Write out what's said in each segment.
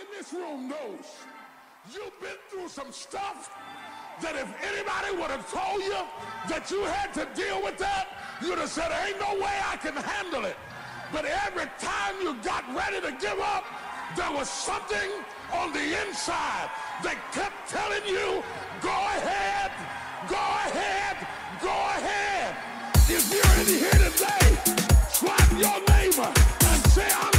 in this room knows you've been through some stuff that if anybody would have told you that you had to deal with that, you'd have said, ain't no way I can handle it. But every time you got ready to give up, there was something on the inside that kept telling you, go ahead, go ahead, go ahead. If you're in here today, slap your neighbor and say, I'm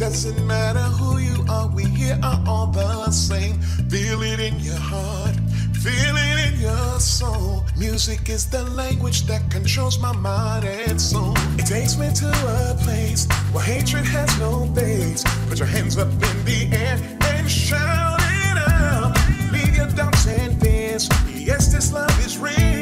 Doesn't matter who you are, we here are all the same. Feel it in your heart, feel it in your soul. Music is the language that controls my mind and soul. It takes me to a place where hatred has no base. Put your hands up in the air and shout it out. Leave your doubts and fears. Yes, this love is real.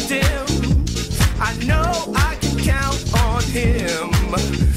him. I know I can count on him.